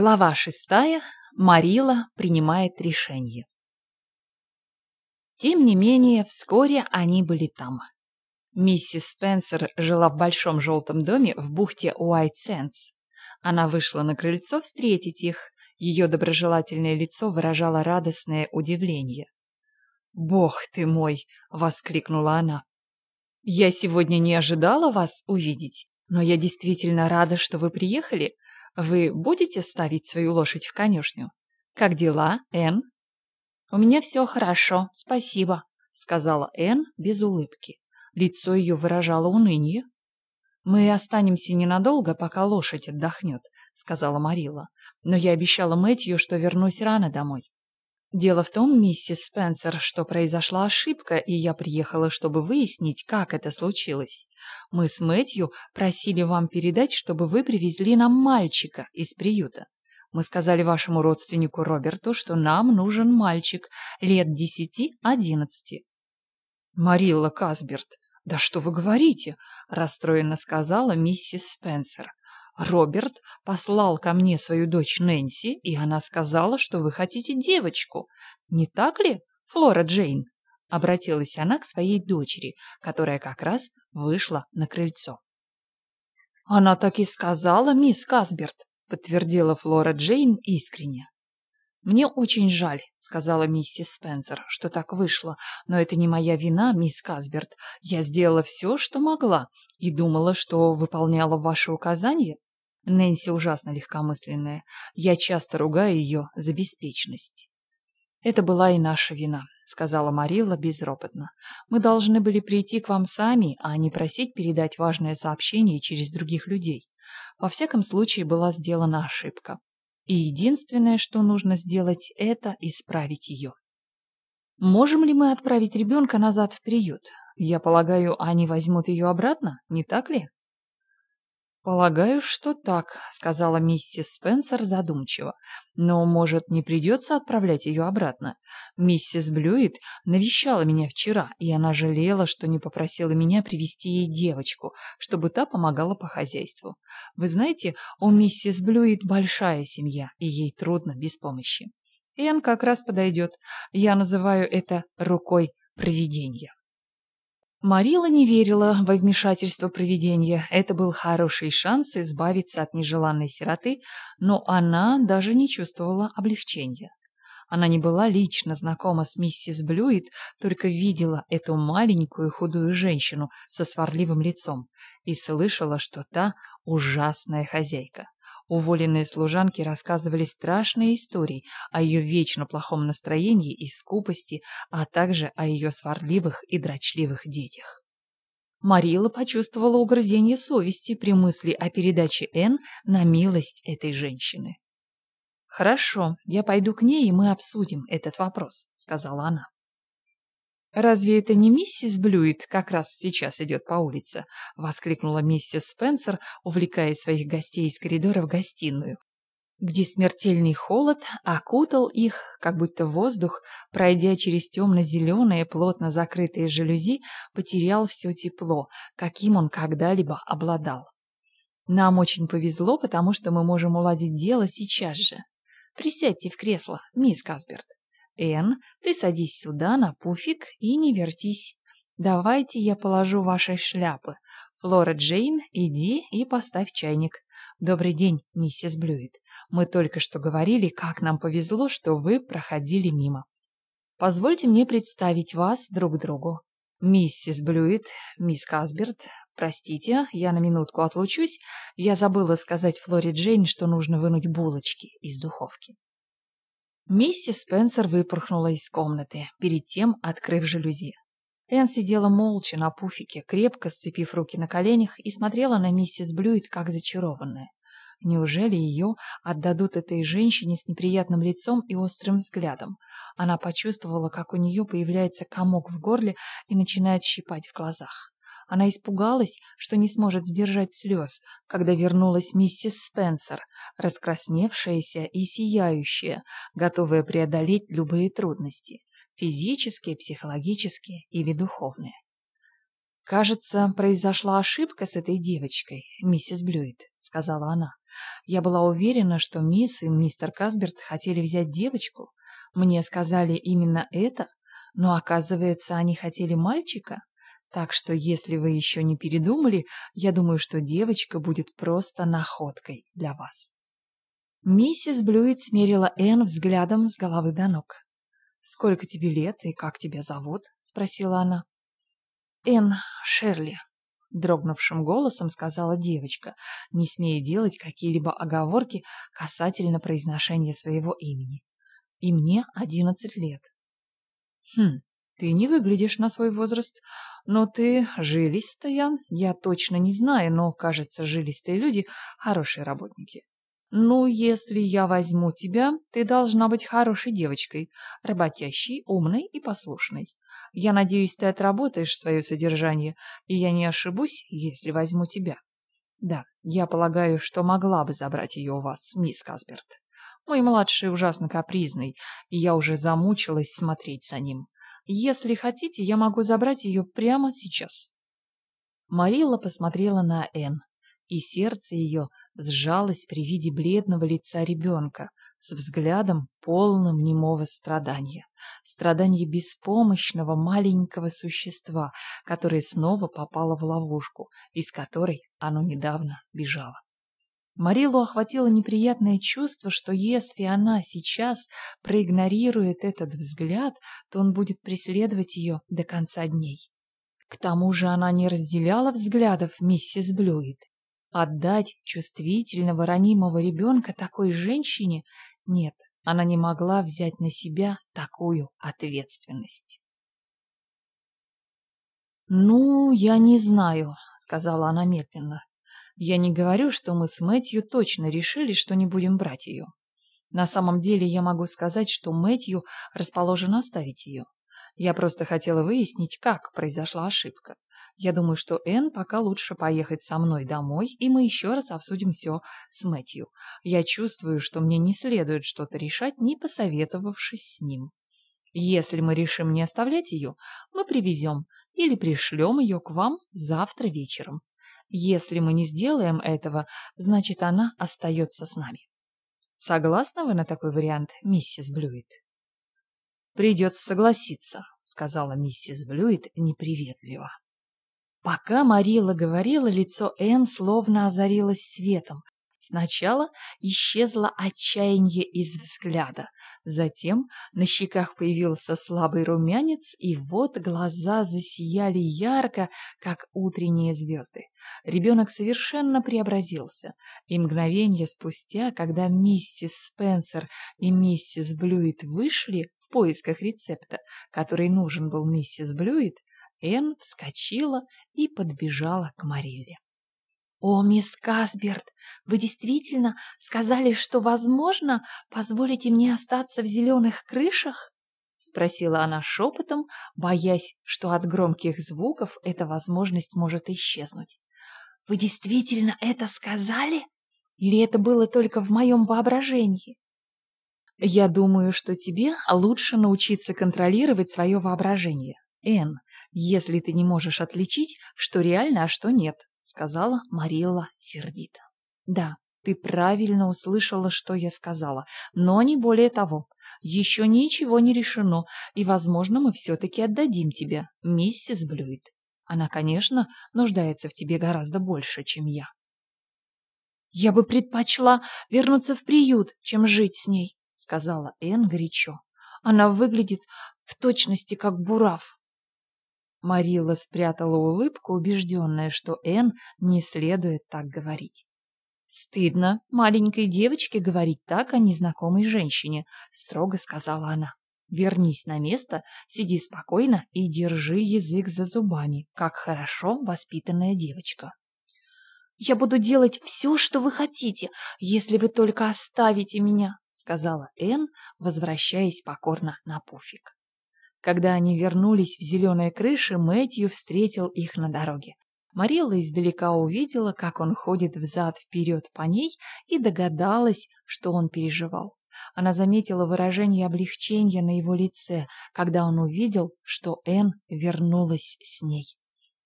Глава шестая. Марила принимает решение. Тем не менее, вскоре они были там. Миссис Спенсер жила в большом желтом доме в бухте Уайт-Сенс. Она вышла на крыльцо встретить их. Ее доброжелательное лицо выражало радостное удивление. «Бог ты мой!» — воскликнула она. «Я сегодня не ожидала вас увидеть, но я действительно рада, что вы приехали. Вы будете ставить свою лошадь в конюшню? Как дела, Энн? У меня все хорошо, спасибо, сказала Энн без улыбки. Лицо ее выражало уныние. Мы останемся ненадолго, пока лошадь отдохнет, сказала Марила. Но я обещала Мэтью, что вернусь рано домой. Дело в том, миссис Спенсер, что произошла ошибка, и я приехала, чтобы выяснить, как это случилось. Мы с Мэтью просили вам передать, чтобы вы привезли нам мальчика из приюта. Мы сказали вашему родственнику Роберту, что нам нужен мальчик лет десяти-одиннадцати. Марилла Касберт, да что вы говорите? расстроенно сказала миссис Спенсер. Роберт послал ко мне свою дочь Нэнси, и она сказала, что вы хотите девочку. Не так ли, Флора Джейн? Обратилась она к своей дочери, которая как раз вышла на крыльцо. Она так и сказала, мисс Касберт, подтвердила Флора Джейн искренне. «Мне очень жаль», — сказала миссис Спенсер, — «что так вышло, но это не моя вина, мисс Касберт. Я сделала все, что могла, и думала, что выполняла ваши указания. Нэнси ужасно легкомысленная. Я часто ругаю ее за беспечность. «Это была и наша вина», — сказала Марилла безропотно. «Мы должны были прийти к вам сами, а не просить передать важное сообщение через других людей. Во всяком случае, была сделана ошибка. И единственное, что нужно сделать, это исправить ее. Можем ли мы отправить ребенка назад в приют? Я полагаю, они возьмут ее обратно, не так ли?» «Полагаю, что так», — сказала миссис Спенсер задумчиво. «Но, может, не придется отправлять ее обратно? Миссис Блюит навещала меня вчера, и она жалела, что не попросила меня привести ей девочку, чтобы та помогала по хозяйству. Вы знаете, у миссис Блюит большая семья, и ей трудно без помощи. Энн как раз подойдет. Я называю это рукой провидения». Марила не верила во вмешательство провидения. Это был хороший шанс избавиться от нежеланной сироты, но она даже не чувствовала облегчения. Она не была лично знакома с миссис Блюит, только видела эту маленькую худую женщину со сварливым лицом и слышала, что та ужасная хозяйка. Уволенные служанки рассказывали страшные истории о ее вечно плохом настроении и скупости, а также о ее сварливых и дрочливых детях. Марила почувствовала угрызение совести при мысли о передаче Н на милость этой женщины. «Хорошо, я пойду к ней, и мы обсудим этот вопрос», — сказала она. «Разве это не миссис Блюит как раз сейчас идет по улице?» — воскликнула миссис Спенсер, увлекая своих гостей из коридора в гостиную, где смертельный холод окутал их, как будто воздух, пройдя через темно-зеленые, плотно закрытые жалюзи, потерял все тепло, каким он когда-либо обладал. «Нам очень повезло, потому что мы можем уладить дело сейчас же. Присядьте в кресло, мисс Касберт». Энн, ты садись сюда на пуфик и не вертись. Давайте я положу ваши шляпы. Флора Джейн, иди и поставь чайник. Добрый день, миссис Блюит. Мы только что говорили, как нам повезло, что вы проходили мимо. Позвольте мне представить вас друг другу. Миссис Блюит, мисс Касберт, простите, я на минутку отлучусь. Я забыла сказать Флоре Джейн, что нужно вынуть булочки из духовки. Миссис Спенсер выпорхнула из комнаты, перед тем открыв жалюзи. Энн сидела молча на пуфике, крепко сцепив руки на коленях и смотрела на миссис Блюит как зачарованная. Неужели ее отдадут этой женщине с неприятным лицом и острым взглядом? Она почувствовала, как у нее появляется комок в горле и начинает щипать в глазах. Она испугалась, что не сможет сдержать слез, когда вернулась миссис Спенсер, раскрасневшаяся и сияющая, готовая преодолеть любые трудности, физические, психологические или духовные. «Кажется, произошла ошибка с этой девочкой, миссис Блюит», — сказала она. Я была уверена, что мисс и мистер Касберт хотели взять девочку. Мне сказали именно это, но, оказывается, они хотели мальчика. Так что, если вы еще не передумали, я думаю, что девочка будет просто находкой для вас. Миссис Блюит смерила Энн взглядом с головы до ног. «Сколько тебе лет и как тебя зовут?» — спросила она. «Энн Шерли», — дрогнувшим голосом сказала девочка, не смея делать какие-либо оговорки касательно произношения своего имени. «И мне одиннадцать лет». «Хм, ты не выглядишь на свой возраст, но ты жилистая. Я точно не знаю, но, кажется, жилистые люди — хорошие работники. Ну, если я возьму тебя, ты должна быть хорошей девочкой, работящей, умной и послушной. Я надеюсь, ты отработаешь свое содержание, и я не ошибусь, если возьму тебя. Да, я полагаю, что могла бы забрать ее у вас, мисс Касберт. Мой младший ужасно капризный, и я уже замучилась смотреть за ним. Если хотите, я могу забрать ее прямо сейчас. Марилла посмотрела на Энн, и сердце ее сжалось при виде бледного лица ребенка с взглядом полным немого страдания. Страдания беспомощного маленького существа, которое снова попало в ловушку, из которой оно недавно бежало. Марилу охватило неприятное чувство, что если она сейчас проигнорирует этот взгляд, то он будет преследовать ее до конца дней. К тому же она не разделяла взглядов миссис Блюит Отдать чувствительного, ранимого ребенка такой женщине? Нет, она не могла взять на себя такую ответственность. «Ну, я не знаю», — сказала она медленно. «Я не говорю, что мы с Мэтью точно решили, что не будем брать ее. На самом деле я могу сказать, что Мэтью расположен оставить ее. Я просто хотела выяснить, как произошла ошибка. Я думаю, что Энн пока лучше поехать со мной домой, и мы еще раз обсудим все с Мэтью. Я чувствую, что мне не следует что-то решать, не посоветовавшись с ним. Если мы решим не оставлять ее, мы привезем или пришлем ее к вам завтра вечером. Если мы не сделаем этого, значит, она остается с нами. Согласны вы на такой вариант, миссис Блюит? Придется согласиться, сказала миссис Блюит неприветливо. Пока Марила говорила, лицо Энн словно озарилось светом. Сначала исчезло отчаяние из взгляда, затем на щеках появился слабый румянец, и вот глаза засияли ярко, как утренние звезды. Ребенок совершенно преобразился, и мгновение спустя, когда миссис Спенсер и миссис Блюит вышли в поисках рецепта, который нужен был миссис Блюит, Энн вскочила и подбежала к Марилле. «О, мисс Касберт, вы действительно сказали, что, возможно, позволите мне остаться в зеленых крышах?» — спросила она шепотом, боясь, что от громких звуков эта возможность может исчезнуть. «Вы действительно это сказали? Или это было только в моем воображении?» «Я думаю, что тебе лучше научиться контролировать свое воображение, Энн, если ты не можешь отличить, что реально, а что нет», — сказала Марилла сердито. «Да, ты правильно услышала, что я сказала, но не более того. Еще ничего не решено, и, возможно, мы все-таки отдадим тебе, миссис Блюит. Она, конечно, нуждается в тебе гораздо больше, чем я». «Я бы предпочла вернуться в приют, чем жить с ней», — сказала Энн горячо. «Она выглядит в точности как бурав». Марилла спрятала улыбку, убежденная, что Энн не следует так говорить. «Стыдно маленькой девочке говорить так о незнакомой женщине», — строго сказала она. «Вернись на место, сиди спокойно и держи язык за зубами, как хорошо воспитанная девочка». «Я буду делать все, что вы хотите, если вы только оставите меня», — сказала Энн, возвращаясь покорно на пуфик. Когда они вернулись в зеленые крыши, Мэтью встретил их на дороге. Марилла издалека увидела, как он ходит взад-вперед по ней, и догадалась, что он переживал. Она заметила выражение облегчения на его лице, когда он увидел, что Энн вернулась с ней.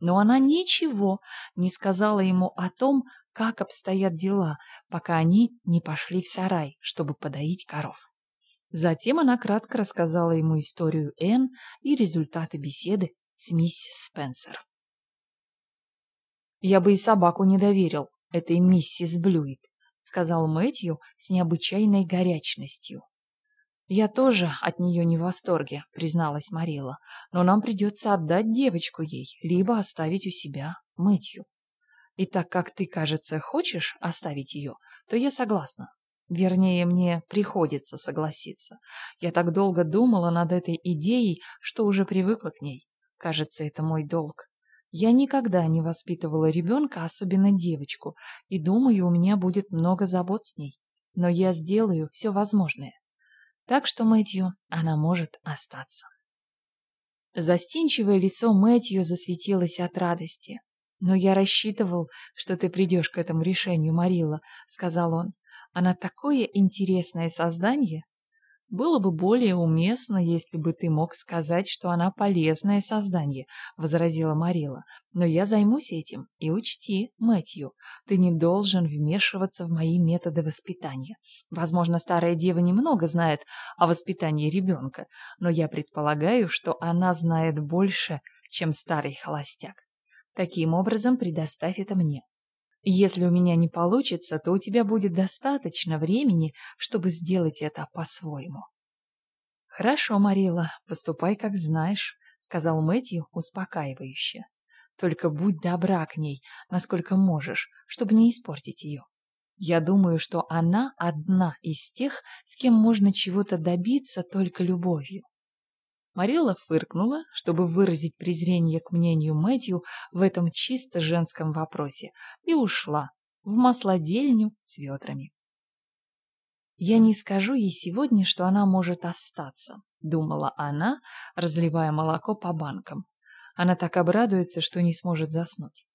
Но она ничего не сказала ему о том, как обстоят дела, пока они не пошли в сарай, чтобы подоить коров. Затем она кратко рассказала ему историю Энн и результаты беседы с миссис Спенсер. «Я бы и собаку не доверил этой миссис Блюит», сказал Мэтью с необычайной горячностью. «Я тоже от нее не в восторге», — призналась Марила. «Но нам придется отдать девочку ей, либо оставить у себя Мэтью. И так как ты, кажется, хочешь оставить ее, то я согласна. Вернее, мне приходится согласиться. Я так долго думала над этой идеей, что уже привыкла к ней. Кажется, это мой долг. Я никогда не воспитывала ребенка, особенно девочку, и думаю, у меня будет много забот с ней. Но я сделаю все возможное. Так что Мэтью она может остаться. Застенчивое лицо Мэтью засветилось от радости. «Но я рассчитывал, что ты придешь к этому решению, Марила», — сказал он. «Она такое интересное создание, было бы более уместно, если бы ты мог сказать, что она полезное создание, возразила Марила. Но я займусь этим. И учти, Мэтью, ты не должен вмешиваться в мои методы воспитания. Возможно, старая дева немного знает о воспитании ребенка, но я предполагаю, что она знает больше, чем старый холостяк. Таким образом, предоставь это мне. Если у меня не получится, то у тебя будет достаточно времени, чтобы сделать это по-своему. Хорошо, Марила, поступай как знаешь, сказал Мэтью успокаивающе. Только будь добра к ней, насколько можешь, чтобы не испортить ее. Я думаю, что она одна из тех, с кем можно чего-то добиться только любовью. Марилла фыркнула, чтобы выразить презрение к мнению Мэтью в этом чисто женском вопросе, и ушла в маслодельню с ведрами. «Я не скажу ей сегодня, что она может остаться», — думала она, разливая молоко по банкам. Она так обрадуется, что не сможет заснуть.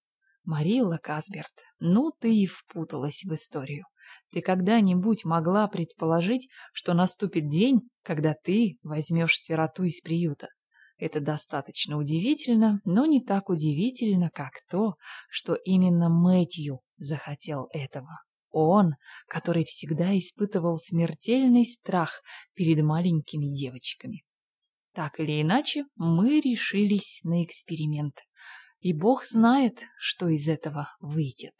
«Марилла Касберт, ну ты и впуталась в историю. Ты когда-нибудь могла предположить, что наступит день, когда ты возьмешь сироту из приюта? Это достаточно удивительно, но не так удивительно, как то, что именно Мэтью захотел этого. Он, который всегда испытывал смертельный страх перед маленькими девочками. Так или иначе, мы решились на эксперимент. И Бог знает, что из этого выйдет.